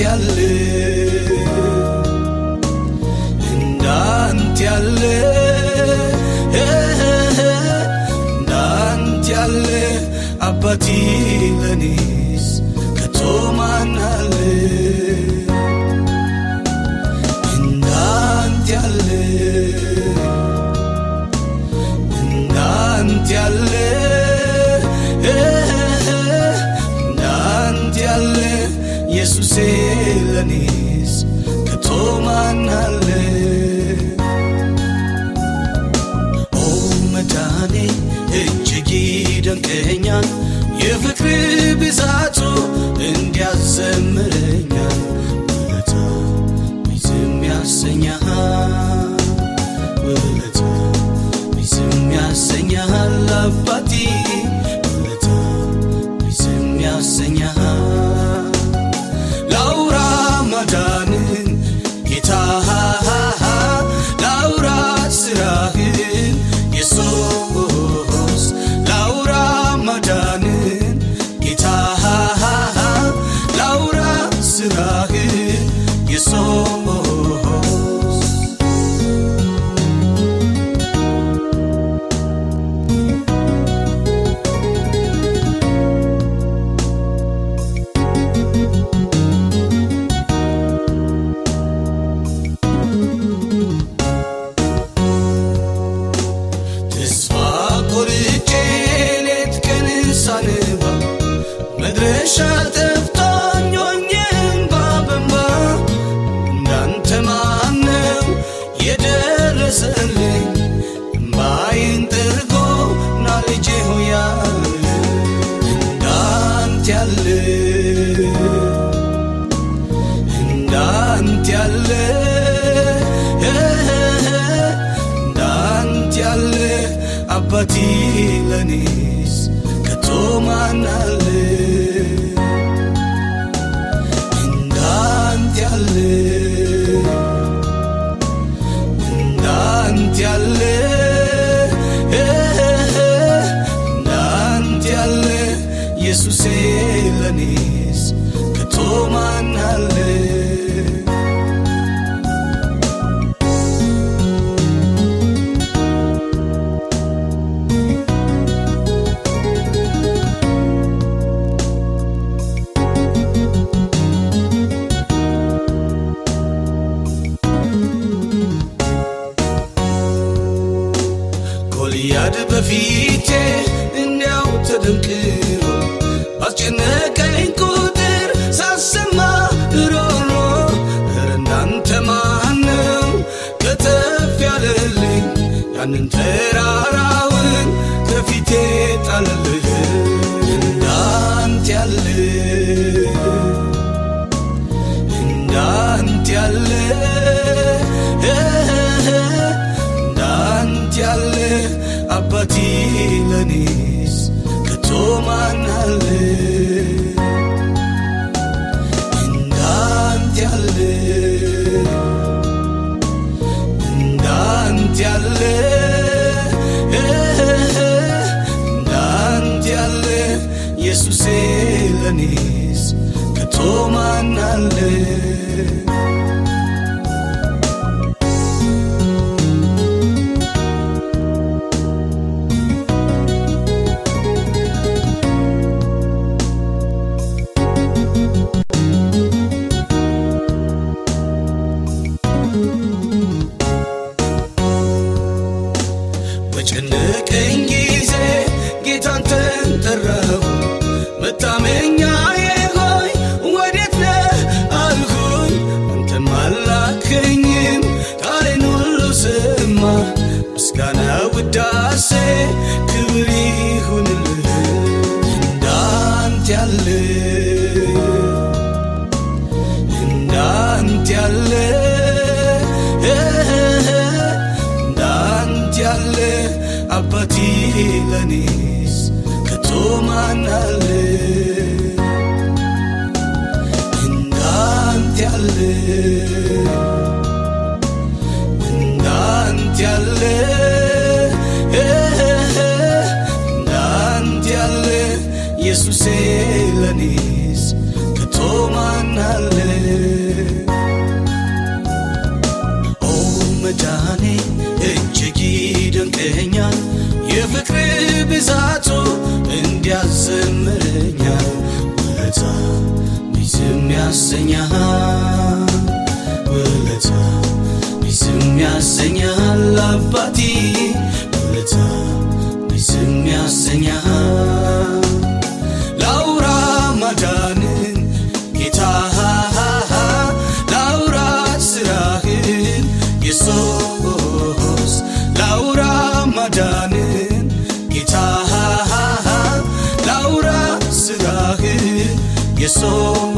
እንዳንተ ያለ እንዳንተ ያለ እንዳንተ ያለ አባቲ ለኔስ ከቶ ማን አለ ይሻል ጠፍቶኝ ሆኜ እንባ በእንባ እንዳንተ ማነው የደረሰልኝ እምባዬን ያለ እንዳንተ በፊቴ እንዲያው ተደንቅሮ ባስጨነቀኝ ቁጥር ሳሰማ ሮሮ እረ እናንተ ማነው? ከተፍ ያለልኝ ያንን ተራራውን ከፊቴ ጣለልህ እንዳንተ ያለ እንዳንተ ያለ ከቶ ማናለ se kuri hunul dan tyalle dan tyalle dan tyalle Kuraanin gitaa laawuraa siraahi yeesoo.